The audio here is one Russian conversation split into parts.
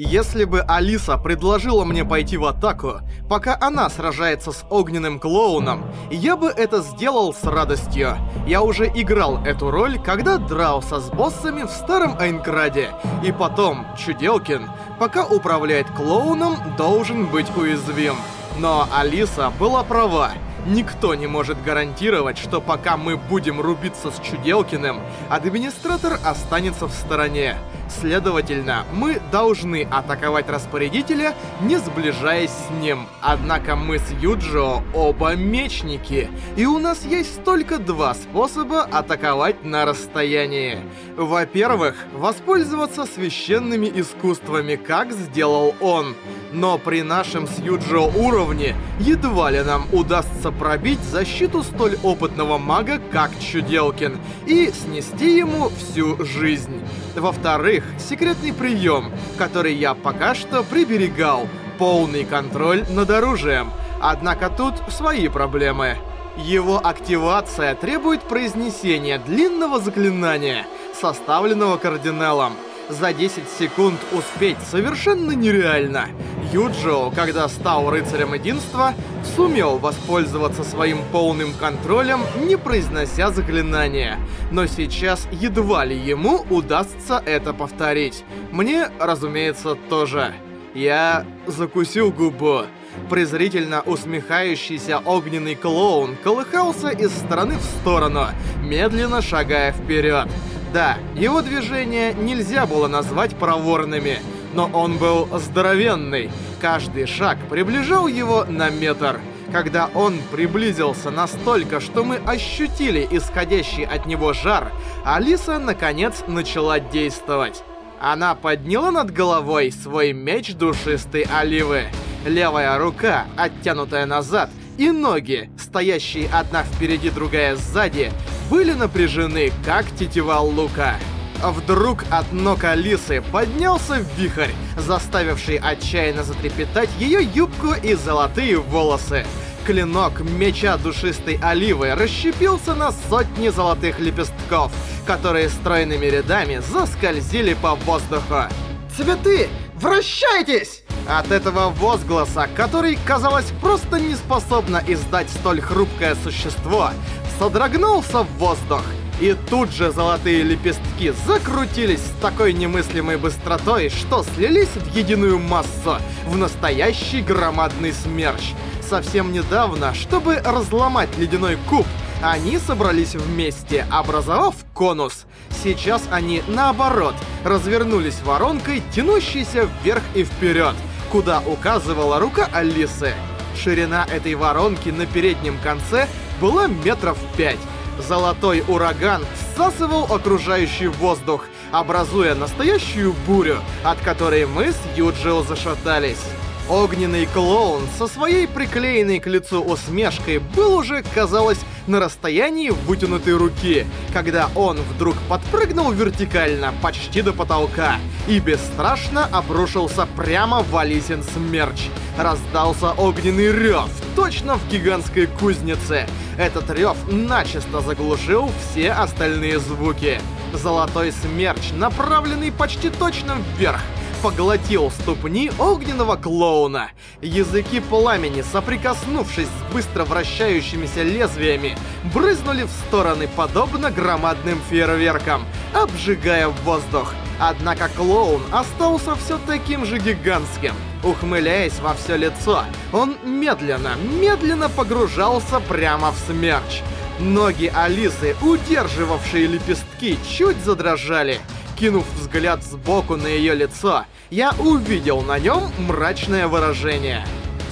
Если бы Алиса предложила мне пойти в атаку, пока она сражается с огненным клоуном, я бы это сделал с радостью. Я уже играл эту роль, когда дрался с боссами в старом Айнкраде. И потом, Чуделкин, пока управляет клоуном, должен быть уязвим. Но Алиса была права. Никто не может гарантировать, что пока мы будем рубиться с Чуделкиным, администратор останется в стороне. Следовательно, мы должны атаковать распорядителя, не сближаясь с ним. Однако мы с Юджио оба мечники, и у нас есть только два способа атаковать на расстоянии. Во-первых, воспользоваться священными искусствами, как сделал он. Но при нашем с Юджио уровне едва ли нам удастся пробить защиту столь опытного мага, как Чуделкин, и снести ему всю жизнь. Во-вторых, секретный прием, который я пока что приберегал. Полный контроль над оружием. Однако тут свои проблемы. Его активация требует произнесения длинного заклинания, составленного кардиналом за 10 секунд успеть совершенно нереально. Юджио, когда стал рыцарем единства, сумел воспользоваться своим полным контролем, не произнося заклинания. Но сейчас едва ли ему удастся это повторить. Мне, разумеется, тоже. Я закусил губу. Презрительно усмехающийся огненный клоун колыхался из стороны в сторону, медленно шагая вперед. Да, его движения нельзя было назвать проворными, но он был здоровенный. Каждый шаг приближал его на метр. Когда он приблизился настолько, что мы ощутили исходящий от него жар, Алиса наконец начала действовать. Она подняла над головой свой меч душистой оливы. Левая рука, оттянутая назад, и ноги, стоящие одна впереди, другая сзади, были напряжены, как тетива лука. Вдруг от ног Алисы поднялся вихрь, заставивший отчаянно затрепетать ее юбку и золотые волосы. Клинок меча душистой оливы расщепился на сотни золотых лепестков, которые стройными рядами заскользили по воздуху. «Цветы, вращайтесь!» От этого возгласа, который, казалось, просто не способно издать столь хрупкое существо, содрогнулся в воздух. И тут же золотые лепестки закрутились с такой немыслимой быстротой, что слились в единую массу, в настоящий громадный смерч. Совсем недавно, чтобы разломать ледяной куб, они собрались вместе, образовав конус. Сейчас они, наоборот, развернулись воронкой, тянущейся вверх и вперед, куда указывала рука Алисы. Ширина этой воронки на переднем конце была метров пять. Золотой ураган всасывал окружающий воздух, образуя настоящую бурю, от которой мы с Юджио зашатались. Огненный клоун со своей приклеенной к лицу усмешкой был уже, казалось, на расстоянии вытянутой руки, когда он вдруг подпрыгнул вертикально почти до потолка и бесстрашно обрушился прямо в Алисин смерч. Раздался огненный рев, точно в гигантской кузнице. Этот рев начисто заглушил все остальные звуки. Золотой смерч, направленный почти точно вверх, поглотил ступни огненного клоуна. Языки пламени, соприкоснувшись с быстро вращающимися лезвиями, брызнули в стороны подобно громадным фейерверкам, обжигая воздух. Однако клоун остался все таким же гигантским. Ухмыляясь во все лицо, он медленно, медленно погружался прямо в смерч. Ноги Алисы, удерживавшие лепестки, чуть задрожали. Кинув взгляд сбоку на ее лицо, я увидел на нем мрачное выражение.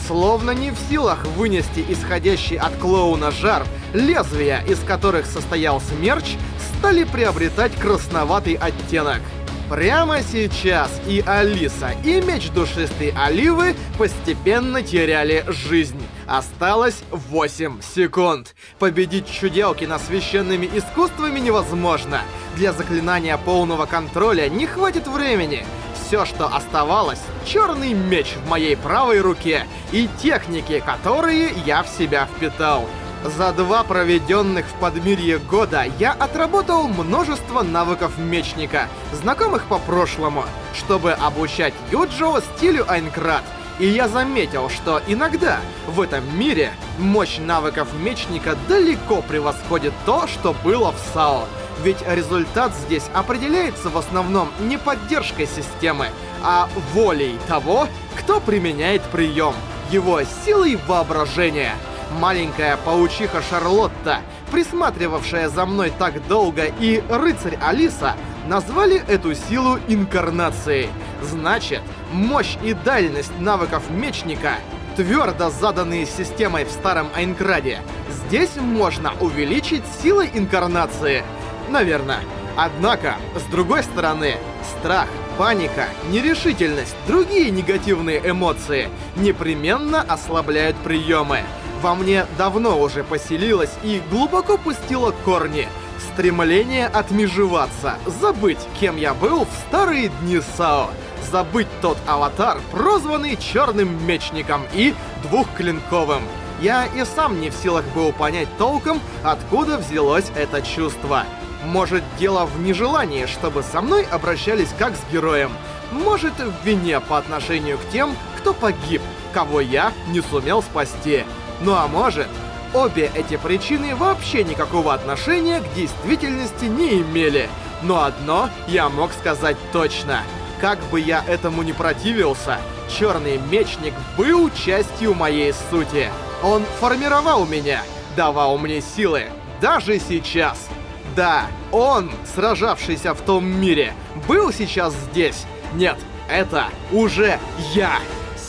Словно не в силах вынести исходящий от клоуна жар, лезвия, из которых состоял смерч, стали приобретать красноватый оттенок. Прямо сейчас и Алиса, и меч душистой оливы постепенно теряли жизнь. Осталось 8 секунд. Победить Чуделкина священными искусствами невозможно. Для заклинания полного контроля не хватит времени. Все, что оставалось, черный меч в моей правой руке и техники, которые я в себя впитал. За два проведенных в Подмирье года я отработал множество навыков мечника, знакомых по прошлому, чтобы обучать Юджио стилю Айнкрат. И я заметил, что иногда в этом мире мощь навыков мечника далеко превосходит то, что было в САО. Ведь результат здесь определяется в основном не поддержкой системы, а волей того, кто применяет прием, его силой воображения. Маленькая паучиха Шарлотта, присматривавшая за мной так долго, и рыцарь Алиса назвали эту силу инкарнацией. Значит, мощь и дальность навыков мечника, твердо заданные системой в старом Айнкраде, здесь можно увеличить силой инкарнации. Наверное. Однако, с другой стороны, страх, паника, нерешительность, другие негативные эмоции непременно ослабляют приемы. Во мне давно уже поселилось и глубоко пустило корни стремление отмежеваться, забыть, кем я был в старые дни САО, забыть тот аватар, прозванный Черным Мечником и Двухклинковым. Я и сам не в силах был понять толком, откуда взялось это чувство. Может, дело в нежелании, чтобы со мной обращались как с героем. Может, в вине по отношению к тем, кто погиб, кого я не сумел спасти. Ну а может, обе эти причины вообще никакого отношения к действительности не имели. Но одно я мог сказать точно. Как бы я этому не противился, Черный Мечник был частью моей сути. Он формировал меня, давал мне силы, даже сейчас. Да, он, сражавшийся в том мире, был сейчас здесь. Нет, это уже я.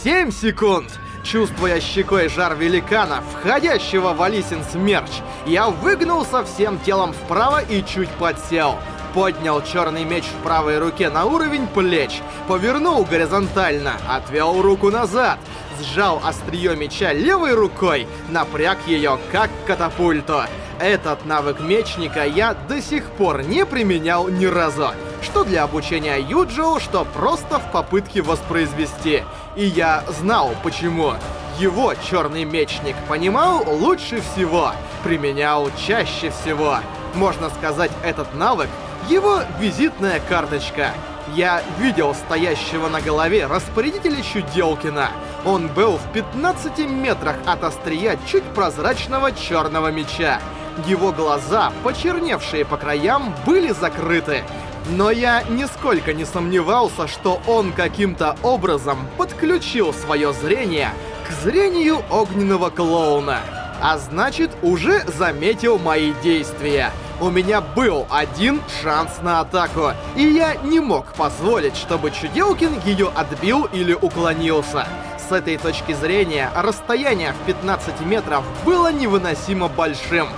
Семь секунд. Чувствуя щекой жар великана, входящего в Алисин смерч, я выгнулся всем телом вправо и чуть подсел. Поднял черный меч в правой руке на уровень плеч, повернул горизонтально, отвел руку назад, сжал острие меча левой рукой, напряг ее как катапульту. Этот навык мечника я до сих пор не применял ни разу. Что для обучения Юджио, что просто в попытке воспроизвести. И я знал почему. Его черный мечник понимал лучше всего, применял чаще всего. Можно сказать, этот навык — его визитная карточка. Я видел стоящего на голове распорядителя Чуделкина. Он был в 15 метрах от острия чуть прозрачного черного меча. Его глаза, почерневшие по краям, были закрыты. Но я нисколько не сомневался, что он каким-то образом подключил свое зрение к зрению огненного клоуна. А значит, уже заметил мои действия. У меня был один шанс на атаку, и я не мог позволить, чтобы Чуделкин ее отбил или уклонился. С этой точки зрения, расстояние в 15 метров было невыносимо большим —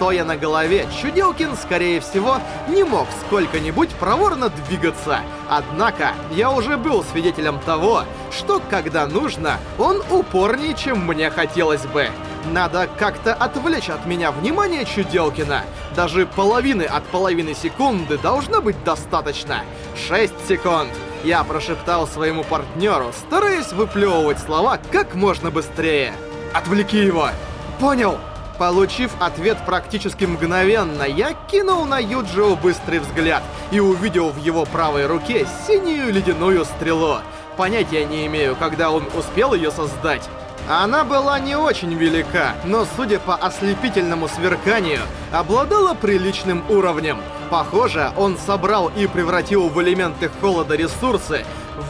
Стоя на голове, Чуделкин, скорее всего, не мог сколько-нибудь проворно двигаться. Однако, я уже был свидетелем того, что, когда нужно, он упорнее, чем мне хотелось бы. Надо как-то отвлечь от меня внимание Чуделкина. Даже половины от половины секунды должно быть достаточно. 6 секунд. Я прошептал своему партнеру, стараясь выплевывать слова как можно быстрее. «Отвлеки его!» «Понял!» Получив ответ практически мгновенно, я кинул на Юджио быстрый взгляд и увидел в его правой руке синюю ледяную стрелу. Понятия не имею, когда он успел ее создать. Она была не очень велика, но, судя по ослепительному сверканию, обладала приличным уровнем. Похоже, он собрал и превратил в элементы холода ресурсы,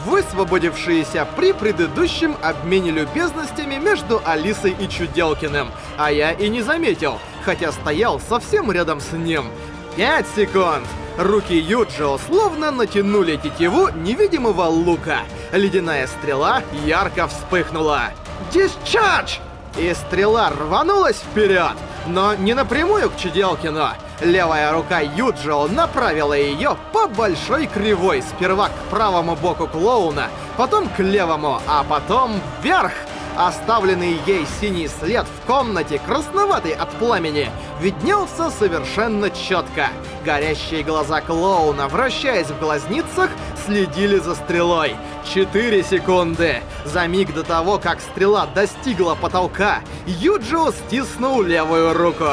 высвободившиеся при предыдущем обмене любезностями между Алисой и Чуделкиным. А я и не заметил, хотя стоял совсем рядом с ним. Пять секунд! Руки Юджио словно натянули тетиву невидимого лука. Ледяная стрела ярко вспыхнула. «Дисчардж!» И стрела рванулась вперед, но не напрямую к Чуделкину. Левая рука Юджио направила ее по большой кривой, сперва к правому боку клоуна, потом к левому, а потом вверх. Оставленный ей синий след в комнате, красноватый от пламени, виднелся совершенно четко. Горящие глаза клоуна, вращаясь в глазницах, следили за стрелой. Четыре секунды. За миг до того, как стрела достигла потолка, Юджио стиснул левую руку.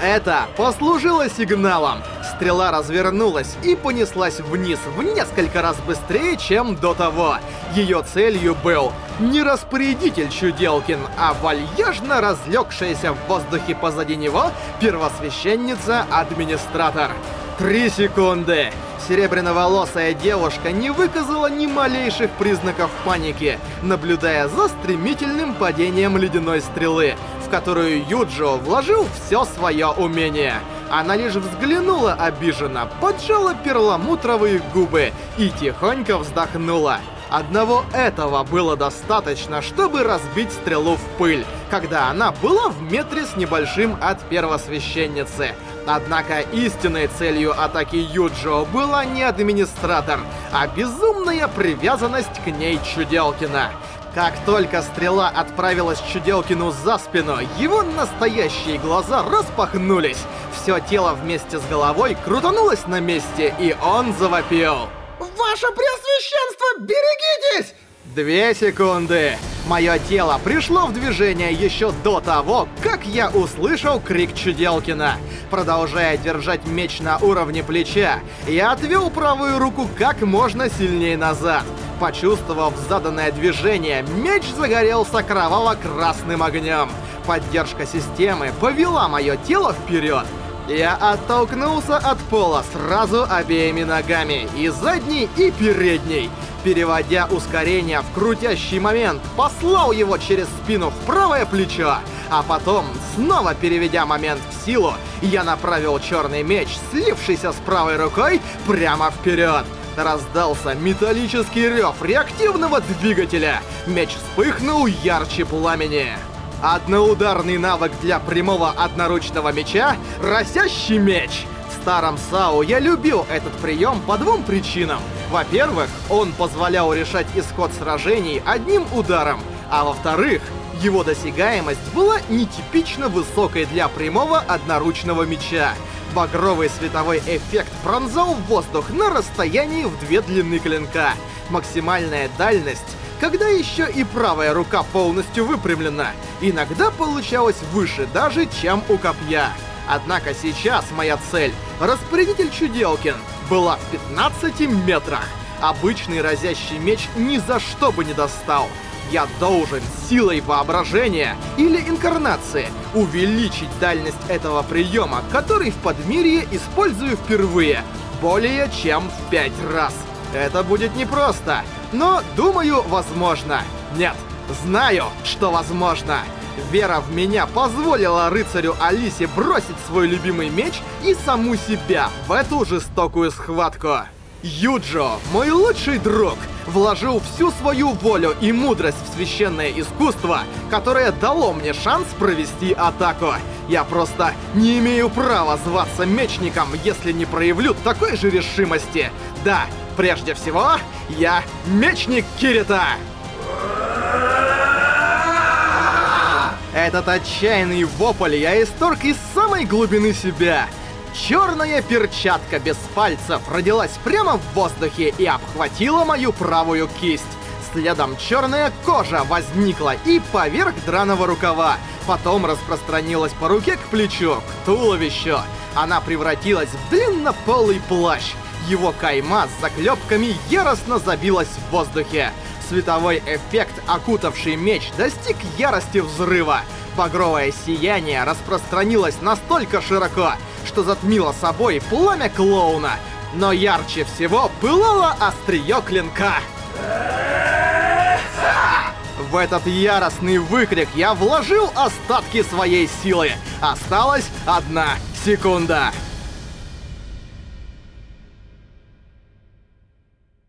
Это послужило сигналом. Стрела развернулась и понеслась вниз в несколько раз быстрее, чем до того. Ее целью был не распорядитель Чуделкин, а вальяжно разлегшаяся в воздухе позади него первосвященница-администратор. Три секунды. Серебряноволосая девушка не выказала ни малейших признаков паники, наблюдая за стремительным падением ледяной стрелы, в которую Юджио вложил все свое умение. Она лишь взглянула обиженно, поджала перламутровые губы и тихонько вздохнула. Одного этого было достаточно, чтобы разбить стрелу в пыль, когда она была в метре с небольшим от первосвященницы. Однако истинной целью атаки Юджио была не администратор, а безумная привязанность к ней Чуделкина. Как только стрела отправилась Чуделкину за спину, его настоящие глаза распахнулись. Все тело вместе с головой крутанулось на месте, и он завопил. Ваше Преосвященство, берегитесь! Две секунды. Мое тело пришло в движение еще до того, как я услышал крик Чуделкина. Продолжая держать меч на уровне плеча, я отвел правую руку как можно сильнее назад. Почувствовав заданное движение, меч загорелся кроваво-красным огнем. Поддержка системы повела мое тело вперед. Я оттолкнулся от пола сразу обеими ногами, и задней, и передней. Переводя ускорение в крутящий момент, послал его через спину в правое плечо, а потом, снова переведя момент в силу, я направил черный меч, слившийся с правой рукой, прямо вперед. Раздался металлический рев реактивного двигателя. Меч вспыхнул ярче пламени. Одноударный навык для прямого одноручного меча — разящий меч. Старом САУ я любил этот прием по двум причинам. Во-первых, он позволял решать исход сражений одним ударом, а во-вторых, его досягаемость была нетипично высокой для прямого одноручного меча. Багровый световой эффект пронзал воздух на расстоянии в две длины клинка. Максимальная дальность когда еще и правая рука полностью выпрямлена. Иногда получалось выше даже, чем у копья. Однако сейчас моя цель, распорядитель Чуделкин, была в 15 метрах. Обычный разящий меч ни за что бы не достал. Я должен силой воображения или инкарнации увеличить дальность этого приема, который в Подмирье использую впервые, более чем в пять раз. Это будет непросто, но, думаю, возможно. Нет, знаю, что возможно. Вера в меня позволила рыцарю Алисе бросить свой любимый меч и саму себя в эту жестокую схватку. Юджо, мой лучший друг, вложил всю свою волю и мудрость в священное искусство, которое дало мне шанс провести атаку. Я просто не имею права зваться мечником, если не проявлю такой же решимости. Да, Прежде всего, я мечник Кирита! Этот отчаянный вопль я исторг из самой глубины себя. Черная перчатка без пальцев родилась прямо в воздухе и обхватила мою правую кисть. Следом черная кожа возникла и поверх драного рукава. Потом распространилась по руке к плечу, к туловищу. Она превратилась в длиннополый плащ. Его кайма с заклепками яростно забилась в воздухе. Световой эффект, окутавший меч, достиг ярости взрыва. Багровое сияние распространилось настолько широко, что затмило собой пламя клоуна. Но ярче всего пылало острие клинка. В этот яростный выкрик я вложил остатки своей силы. Осталась одна секунда.